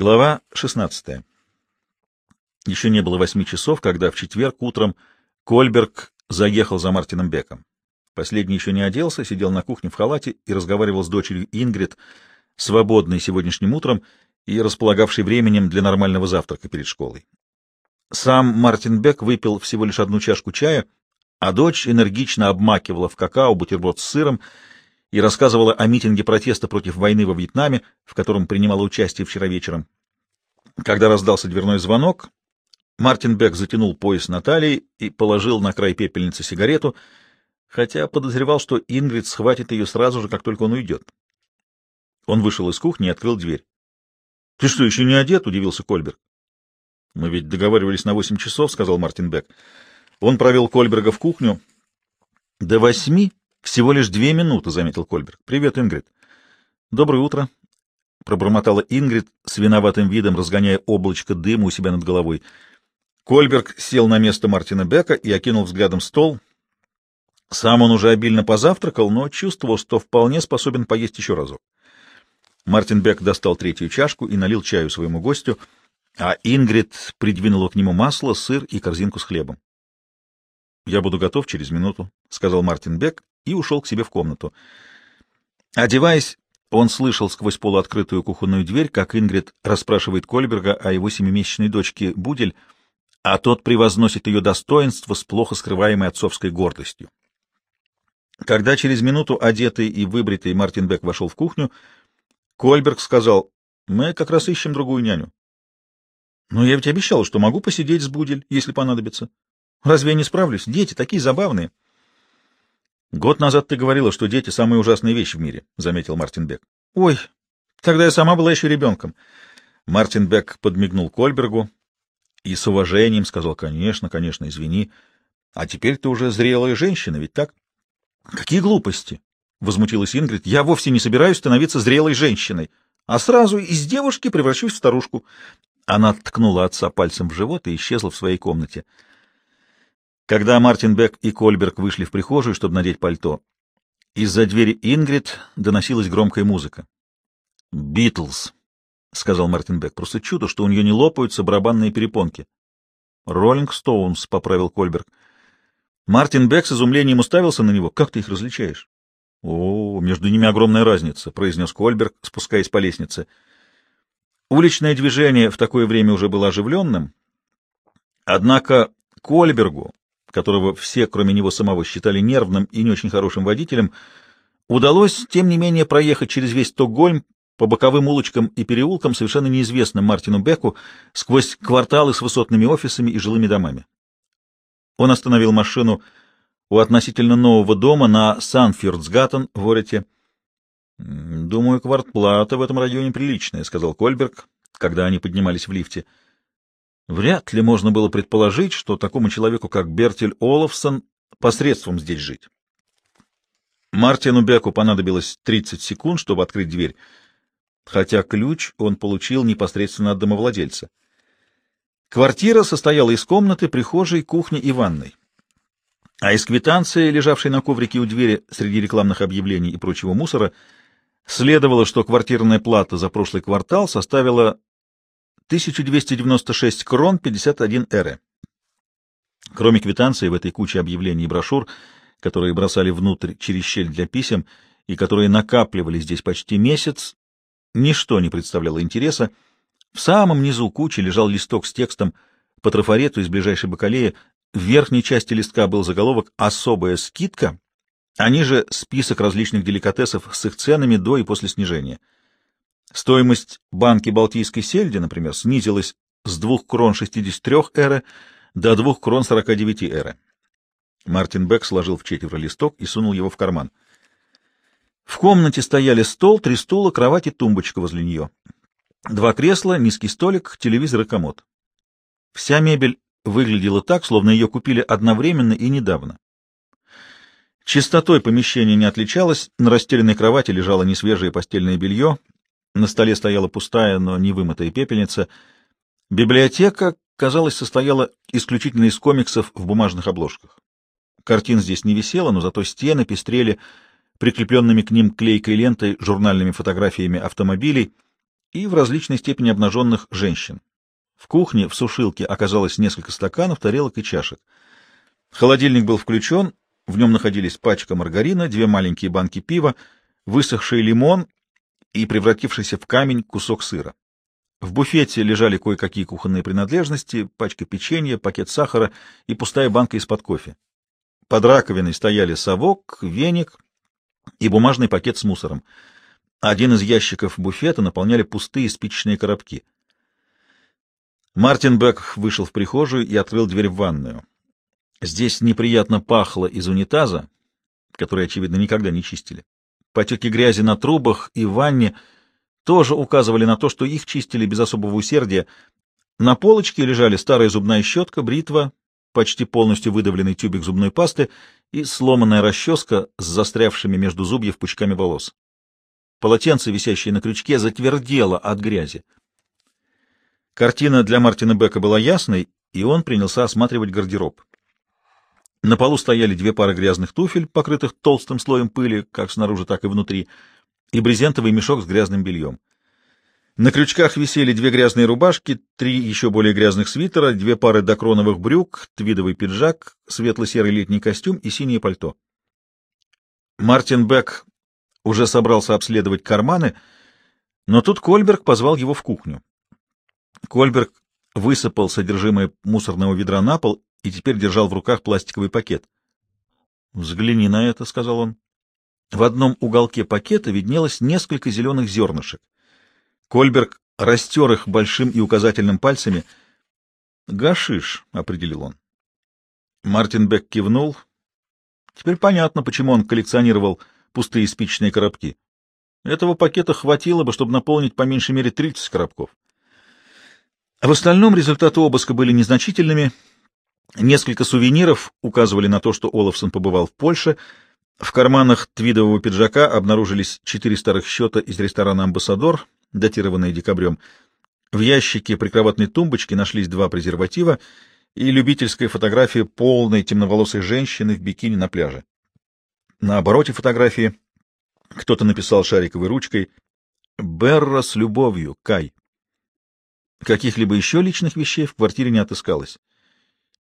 Глава 16. Еще не было восьми часов, когда в четверг утром Кольберг заехал за Мартином Беком. Последний еще не оделся, сидел на кухне в халате и разговаривал с дочерью Ингрид, свободной сегодняшним утром и располагавшей временем для нормального завтрака перед школой. Сам Мартин Бек выпил всего лишь одну чашку чая, а дочь энергично обмакивала в какао бутерброд с сыром и рассказывала о митинге протеста против войны во Вьетнаме, в котором принимала участие вчера вечером. Когда раздался дверной звонок, Мартин Бек затянул пояс Натальи и положил на край пепельницы сигарету, хотя подозревал, что Ингрид схватит ее сразу же, как только он уйдет. Он вышел из кухни и открыл дверь. — Ты что, еще не одет? — удивился Кольберг. — Мы ведь договаривались на восемь часов, — сказал Мартин Бек. Он провел Кольберга в кухню. — До восьми всего лишь две минуты, — заметил Кольберг. — Привет, Ингрид. — Доброе утро, — пробормотала Ингрид с виноватым видом, разгоняя облачко дыма у себя над головой. Кольберг сел на место Мартина Бека и окинул взглядом стол. Сам он уже обильно позавтракал, но чувствовал, что вполне способен поесть еще разок. Мартин Бек достал третью чашку и налил чаю своему гостю, а Ингрид придвинула к нему масло, сыр и корзинку с хлебом. — Я буду готов через минуту, — сказал Мартин Бек и ушел к себе в комнату. Одеваясь, он слышал сквозь полуоткрытую кухонную дверь, как Ингрид расспрашивает Кольберга о его семимесячной дочке Будель, а тот превозносит ее достоинство с плохо скрываемой отцовской гордостью. Когда через минуту одетый и выбритый Мартин Бек вошел в кухню, Кольберг сказал, «Мы как раз ищем другую няню». «Но я ведь обещал, что могу посидеть с Будель, если понадобится. Разве я не справлюсь? Дети такие забавные». Год назад ты говорила, что дети — самые ужасные вещи в мире, — заметил Мартин Бек. — Ой, тогда я сама была еще ребенком. Мартин Бек подмигнул Кольбергу и с уважением сказал, — Конечно, конечно, извини. А теперь ты уже зрелая женщина, ведь так? — Какие глупости! — возмутилась Ингрид. — Я вовсе не собираюсь становиться зрелой женщиной, а сразу из девушки превращусь в старушку. Она ткнула отца пальцем в живот и исчезла в своей комнате. — когда Мартин Бек и Кольберг вышли в прихожую, чтобы надеть пальто, из-за двери Ингрид доносилась громкая музыка. «Битлз», — сказал Мартин Бек. «Просто чудо, что у нее не лопаются барабанные перепонки». «Роллинг Стоунс», — поправил Кольберг. Мартин Бек с изумлением уставился на него. «Как ты их различаешь?» «О, между ними огромная разница», — произнес Кольберг, спускаясь по лестнице. Уличное движение в такое время уже было оживленным, однако Кольбергу которого все, кроме него самого, считали нервным и не очень хорошим водителем, удалось, тем не менее, проехать через весь Стокгольм по боковым улочкам и переулкам, совершенно неизвестным Мартину Беку, сквозь кварталы с высотными офисами и жилыми домами. Он остановил машину у относительно нового дома на Санфьордсгаттен в Орете. «Думаю, квартплата в этом районе приличная», — сказал Кольберг, когда они поднимались в лифте. Вряд ли можно было предположить, что такому человеку, как Бертель Олафсон, посредством здесь жить. Мартину Беку понадобилось 30 секунд, чтобы открыть дверь, хотя ключ он получил непосредственно от домовладельца. Квартира состояла из комнаты, прихожей, кухни и ванной. А из квитанции, лежавшей на коврике у двери среди рекламных объявлений и прочего мусора, следовало, что квартирная плата за прошлый квартал составила 1296 крон 51 эры. Кроме квитанции в этой куче объявлений и брошюр, которые бросали внутрь через щель для писем и которые накапливали здесь почти месяц, ничто не представляло интереса. В самом низу кучи лежал листок с текстом по трафарету из ближайшей бакалеи. В верхней части листка был заголовок «Особая скидка», а ниже список различных деликатесов с их ценами до и после снижения — Стоимость банки Балтийской сельди, например, снизилась с 2 крон 63 эры до 2 крон 49 эры. Мартин Бек сложил в четверо листок и сунул его в карман. В комнате стояли стол, три стула, кровать и тумбочка возле нее. Два кресла, низкий столик, телевизор и комод. Вся мебель выглядела так, словно ее купили одновременно и недавно. Чистотой помещения не отличалось, на расстеленной кровати лежало несвежее постельное белье, на столе стояла пустая, но не вымытая пепельница. Библиотека, казалось, состояла исключительно из комиксов в бумажных обложках. Картин здесь не висело, но зато стены пестрели прикрепленными к ним клейкой лентой журнальными фотографиями автомобилей и в различной степени обнаженных женщин. В кухне в сушилке оказалось несколько стаканов, тарелок и чашек. Холодильник был включен, в нем находились пачка маргарина, две маленькие банки пива, высохший лимон и превратившийся в камень кусок сыра. В буфете лежали кое-какие кухонные принадлежности, пачка печенья, пакет сахара и пустая банка из-под кофе. Под раковиной стояли совок, веник и бумажный пакет с мусором. Один из ящиков буфета наполняли пустые спичечные коробки. Мартин Бек вышел в прихожую и открыл дверь в ванную. Здесь неприятно пахло из унитаза, который, очевидно, никогда не чистили. Потеки грязи на трубах и ванне — тоже указывали на то, что их чистили без особого усердия. На полочке лежали старая зубная щетка, бритва, почти полностью выдавленный тюбик зубной пасты и сломанная расческа с застрявшими между зубьев пучками волос. Полотенце, висящее на крючке, затвердело от грязи. Картина для Мартина Бека была ясной, и он принялся осматривать гардероб. На полу стояли две пары грязных туфель, покрытых толстым слоем пыли, как снаружи, так и внутри — и брезентовый мешок с грязным бельем. На крючках висели две грязные рубашки, три еще более грязных свитера, две пары докроновых брюк, твидовый пиджак, светло-серый летний костюм и синее пальто. Мартин Бек уже собрался обследовать карманы, но тут Кольберг позвал его в кухню. Кольберг высыпал содержимое мусорного ведра на пол и теперь держал в руках пластиковый пакет. — Взгляни на это, — сказал он. В одном уголке пакета виднелось несколько зеленых зернышек. Кольберг растер их большим и указательным пальцами. «Гашиш», — определил он. Мартин Бек кивнул. Теперь понятно, почему он коллекционировал пустые спичечные коробки. Этого пакета хватило бы, чтобы наполнить по меньшей мере 30 коробков. В остальном результаты обыска были незначительными. Несколько сувениров указывали на то, что Олафсон побывал в Польше — в карманах твидового пиджака обнаружились четыре старых счета из ресторана «Амбассадор», датированные декабрем. В ящике прикроватной тумбочки нашлись два презерватива и любительская фотография полной темноволосой женщины в бикини на пляже. На обороте фотографии кто-то написал шариковой ручкой «Берра с любовью, Кай». Каких-либо еще личных вещей в квартире не отыскалось.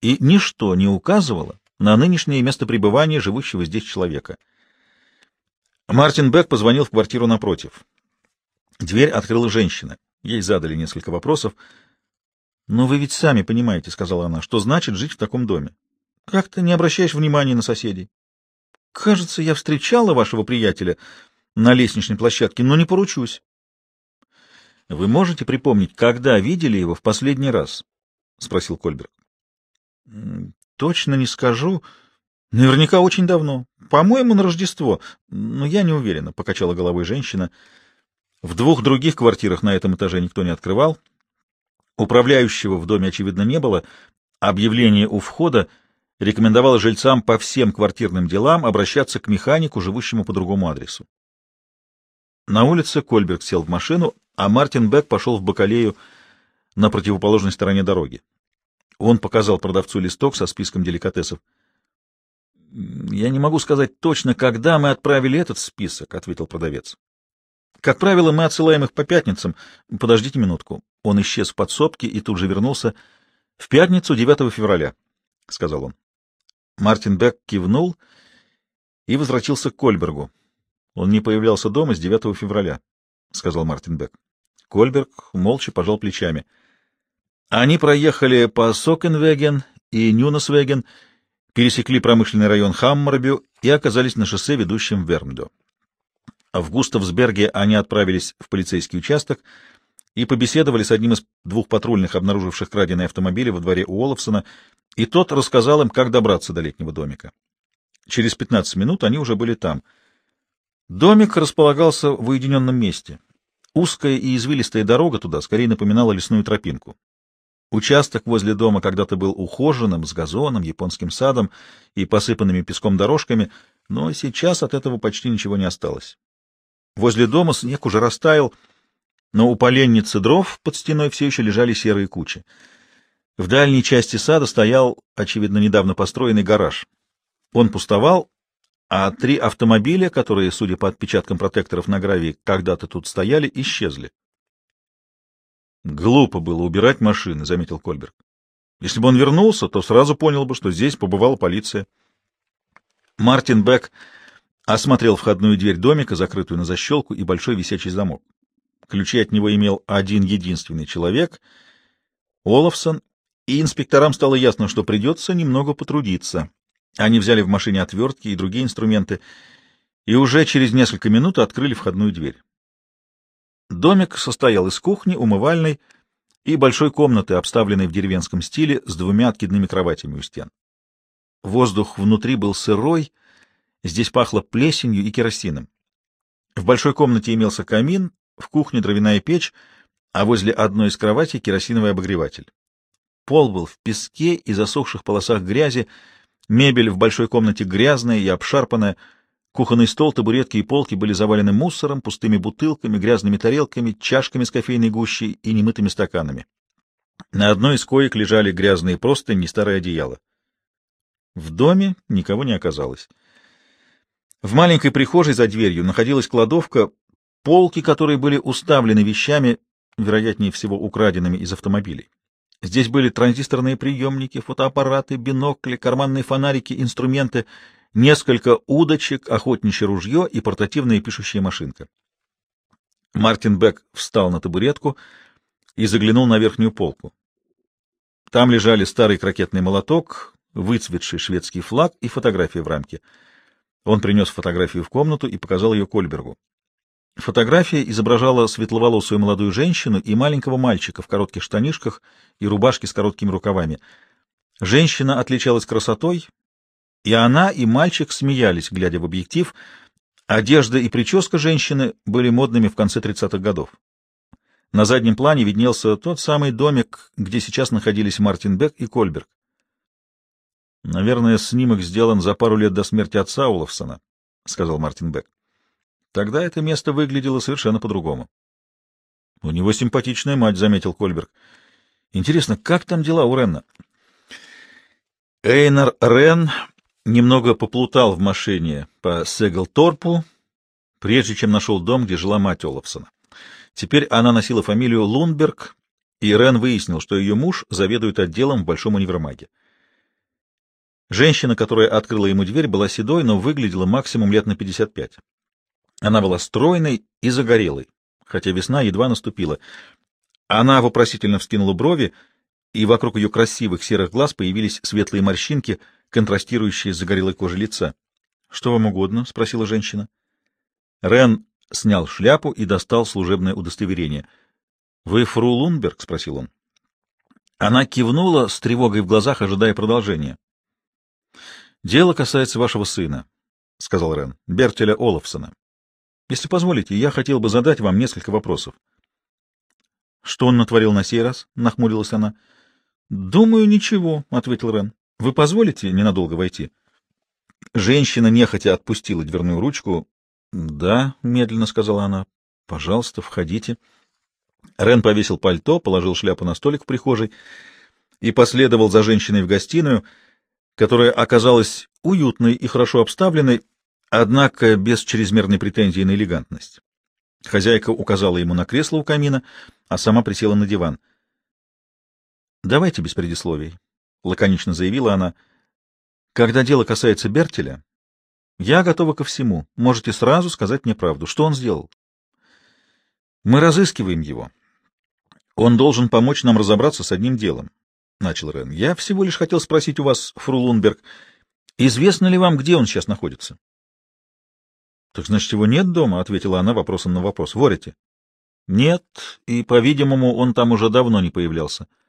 И ничто не указывало на нынешнее место пребывания живущего здесь человека. Мартин Бек позвонил в квартиру напротив. Дверь открыла женщина. Ей задали несколько вопросов. «Но вы ведь сами понимаете, — сказала она, — что значит жить в таком доме. Как ты не обращаешь внимания на соседей? Кажется, я встречала вашего приятеля на лестничной площадке, но не поручусь. Вы можете припомнить, когда видели его в последний раз? — спросил Кольберг. Точно не скажу. Наверняка очень давно. По-моему, на Рождество. Но я не уверена, — покачала головой женщина. В двух других квартирах на этом этаже никто не открывал. Управляющего в доме, очевидно, не было. Объявление у входа рекомендовало жильцам по всем квартирным делам обращаться к механику, живущему по другому адресу. На улице Кольберг сел в машину, а Мартин Бек пошел в Бакалею на противоположной стороне дороги. Он показал продавцу листок со списком деликатесов. — Я не могу сказать точно, когда мы отправили этот список, — ответил продавец. — Как правило, мы отсылаем их по пятницам. Подождите минутку. Он исчез в подсобке и тут же вернулся. — В пятницу, 9 февраля, — сказал он. Мартин Бек кивнул и возвратился к Кольбергу. Он не появлялся дома с 9 февраля, — сказал Мартин Бек. Кольберг молча пожал плечами — они проехали по Сокенвеген и Нюнасвеген, пересекли промышленный район Хаммарбю и оказались на шоссе, ведущем в Вермдо. В Густавсберге они отправились в полицейский участок и побеседовали с одним из двух патрульных, обнаруживших краденые автомобили во дворе Уолловсона, и тот рассказал им, как добраться до летнего домика. Через 15 минут они уже были там. Домик располагался в уединенном месте. Узкая и извилистая дорога туда скорее напоминала лесную тропинку. Участок возле дома когда-то был ухоженным, с газоном, японским садом и посыпанными песком дорожками, но сейчас от этого почти ничего не осталось. Возле дома снег уже растаял, но у поленницы дров под стеной все еще лежали серые кучи. В дальней части сада стоял, очевидно, недавно построенный гараж. Он пустовал, а три автомобиля, которые, судя по отпечаткам протекторов на гравии, когда-то тут стояли, исчезли. Глупо было убирать машины, — заметил Кольберг. Если бы он вернулся, то сразу понял бы, что здесь побывала полиция. Мартин Бек осмотрел входную дверь домика, закрытую на защелку, и большой висячий замок. Ключи от него имел один единственный человек — Олафсон, и инспекторам стало ясно, что придется немного потрудиться. Они взяли в машине отвертки и другие инструменты, и уже через несколько минут открыли входную дверь. Домик состоял из кухни, умывальной и большой комнаты, обставленной в деревенском стиле, с двумя откидными кроватями у стен. Воздух внутри был сырой, здесь пахло плесенью и керосином. В большой комнате имелся камин, в кухне дровяная печь, а возле одной из кроватей керосиновый обогреватель. Пол был в песке и засохших полосах грязи, мебель в большой комнате грязная и обшарпанная, кухонный стол, табуретки и полки были завалены мусором, пустыми бутылками, грязными тарелками, чашками с кофейной гущей и немытыми стаканами. На одной из коек лежали грязные простыни и старое одеяло. В доме никого не оказалось. В маленькой прихожей за дверью находилась кладовка, полки которые были уставлены вещами, вероятнее всего украденными из автомобилей. Здесь были транзисторные приемники, фотоаппараты, бинокли, карманные фонарики, инструменты, несколько удочек, охотничье ружье и портативная пишущая машинка. Мартин Бек встал на табуретку и заглянул на верхнюю полку. Там лежали старый крокетный молоток, выцветший шведский флаг и фотография в рамке. Он принес фотографию в комнату и показал ее Кольбергу. Фотография изображала светловолосую молодую женщину и маленького мальчика в коротких штанишках и рубашке с короткими рукавами. Женщина отличалась красотой, и она, и мальчик смеялись, глядя в объектив. Одежда и прическа женщины были модными в конце 30-х годов. На заднем плане виднелся тот самый домик, где сейчас находились Мартин Бек и Кольберг. «Наверное, снимок сделан за пару лет до смерти отца Уловсона», — сказал Мартин Бек. Тогда это место выглядело совершенно по-другому. — У него симпатичная мать, — заметил Кольберг. — Интересно, как там дела у Ренна? Эйнар Рен немного поплутал в машине по Сеглторпу, прежде чем нашел дом, где жила мать Олафсона. Теперь она носила фамилию Лунберг, и Рен выяснил, что ее муж заведует отделом в Большом универмаге. Женщина, которая открыла ему дверь, была седой, но выглядела максимум лет на 55. Она была стройной и загорелой, хотя весна едва наступила. Она вопросительно вскинула брови, и вокруг ее красивых серых глаз появились светлые морщинки, контрастирующие с загорелой кожей лица. — Что вам угодно? — спросила женщина. Рен снял шляпу и достал служебное удостоверение. — Вы фру Лунберг? — спросил он. Она кивнула с тревогой в глазах, ожидая продолжения. — Дело касается вашего сына, — сказал Рен, — Бертеля Олафсона. Если позволите, я хотел бы задать вам несколько вопросов. — Что он натворил на сей раз? — нахмурилась она. — Думаю, ничего, — ответил Рен. — Вы позволите ненадолго войти? Женщина нехотя отпустила дверную ручку. — Да, — медленно сказала она. — Пожалуйста, входите. Рен повесил пальто, положил шляпу на столик в прихожей и последовал за женщиной в гостиную, которая оказалась уютной и хорошо обставленной, однако без чрезмерной претензии на элегантность. Хозяйка указала ему на кресло у камина, а сама присела на диван. «Давайте без предисловий», — лаконично заявила она. «Когда дело касается Бертеля, я готова ко всему. Можете сразу сказать мне правду. Что он сделал?» «Мы разыскиваем его. Он должен помочь нам разобраться с одним делом», — начал Рен. «Я всего лишь хотел спросить у вас, фру Лунберг, известно ли вам, где он сейчас находится?» Так значит, его нет дома? — ответила она вопросом на вопрос. — Ворите? — Нет, и, по-видимому, он там уже давно не появлялся. —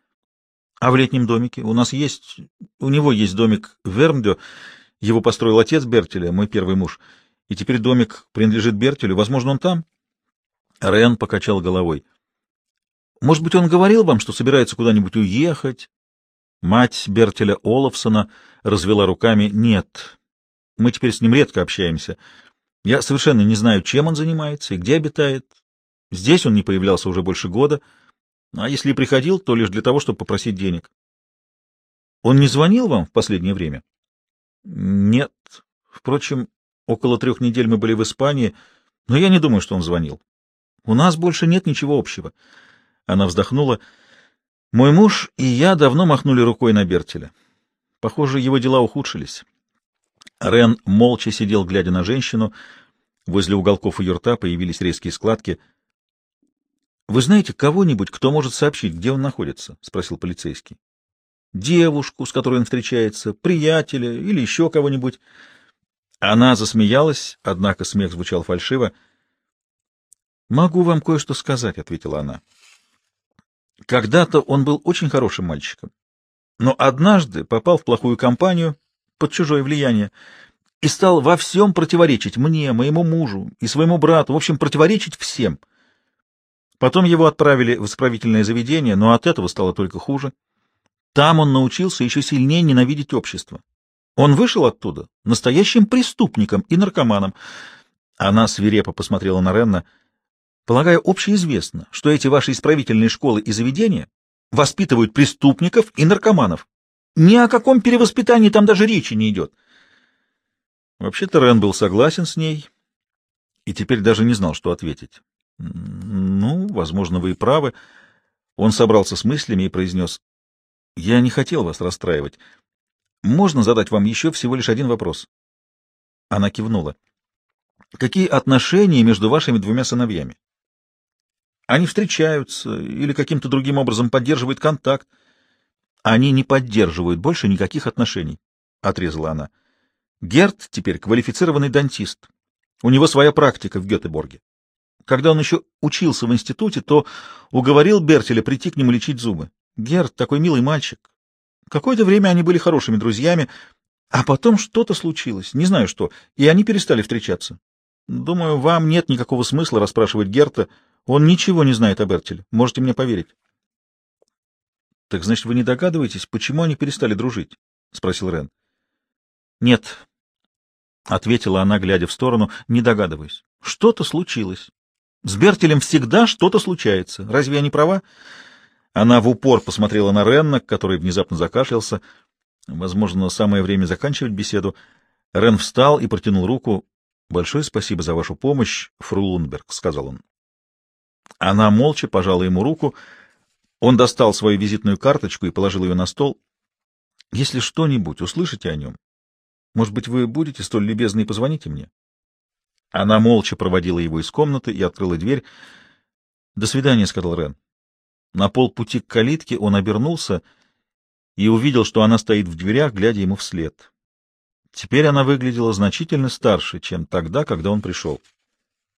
А в летнем домике? У нас есть... У него есть домик в Вермдё. Его построил отец Бертеля, мой первый муж. И теперь домик принадлежит Бертелю. Возможно, он там? Рен покачал головой. — Может быть, он говорил вам, что собирается куда-нибудь уехать? Мать Бертеля Олафсона развела руками. — Нет, мы теперь с ним редко общаемся. — я совершенно не знаю, чем он занимается и где обитает. Здесь он не появлялся уже больше года, а если приходил, то лишь для того, чтобы попросить денег. Он не звонил вам в последнее время? Нет. Впрочем, около трех недель мы были в Испании, но я не думаю, что он звонил. У нас больше нет ничего общего. Она вздохнула. Мой муж и я давно махнули рукой на Бертеля. Похоже, его дела ухудшились. Рен молча сидел, глядя на женщину. Возле уголков ее рта появились резкие складки. — Вы знаете кого-нибудь, кто может сообщить, где он находится? — спросил полицейский. — Девушку, с которой он встречается, приятеля или еще кого-нибудь. Она засмеялась, однако смех звучал фальшиво. — Могу вам кое-что сказать, — ответила она. — Когда-то он был очень хорошим мальчиком, но однажды попал в плохую компанию под чужое влияние и стал во всем противоречить мне, моему мужу и своему брату, в общем, противоречить всем. Потом его отправили в исправительное заведение, но от этого стало только хуже. Там он научился еще сильнее ненавидеть общество. Он вышел оттуда настоящим преступником и наркоманом. Она свирепо посмотрела на Ренна. Полагаю, общеизвестно, что эти ваши исправительные школы и заведения воспитывают преступников и наркоманов. Ни о каком перевоспитании там даже речи не идет. Вообще-то Рен был согласен с ней и теперь даже не знал, что ответить. Ну, возможно, вы и правы. Он собрался с мыслями и произнес, «Я не хотел вас расстраивать. Можно задать вам еще всего лишь один вопрос? Она кивнула. Какие отношения между вашими двумя сыновьями? Они встречаются или каким-то другим образом поддерживают контакт? Они не поддерживают больше никаких отношений, — отрезала она. Герт теперь квалифицированный дантист. У него своя практика в Гетеборге. Когда он еще учился в институте, то уговорил Бертеля прийти к нему лечить зубы. Герт такой милый мальчик, Какое-то время они были хорошими друзьями, а потом что-то случилось, не знаю что, и они перестали встречаться. Думаю, вам нет никакого смысла расспрашивать Герта, он ничего не знает об Эртеле, можете мне поверить. — Так значит, вы не догадываетесь, почему они перестали дружить? — спросил Рен. — Нет, — ответила она, глядя в сторону, — не догадываюсь. Что-то случилось. С Бертелем всегда что-то случается. Разве я не права? — она в упор посмотрела на Ренна, который внезапно закашлялся. Возможно, самое время заканчивать беседу. Рен встал и протянул руку. — Большое спасибо за вашу помощь, фру Лунберг, — сказал он. Она молча пожала ему руку. Он достал свою визитную карточку и положил ее на стол. — Если что-нибудь услышите о нем, может быть, вы будете столь любезны и позвоните мне? Она молча проводила его из комнаты и открыла дверь. — До свидания, — сказал Рен. На полпути к калитке он обернулся и увидел, что она стоит в дверях, глядя ему вслед. Теперь она выглядела значительно старше, чем тогда, когда он пришел. —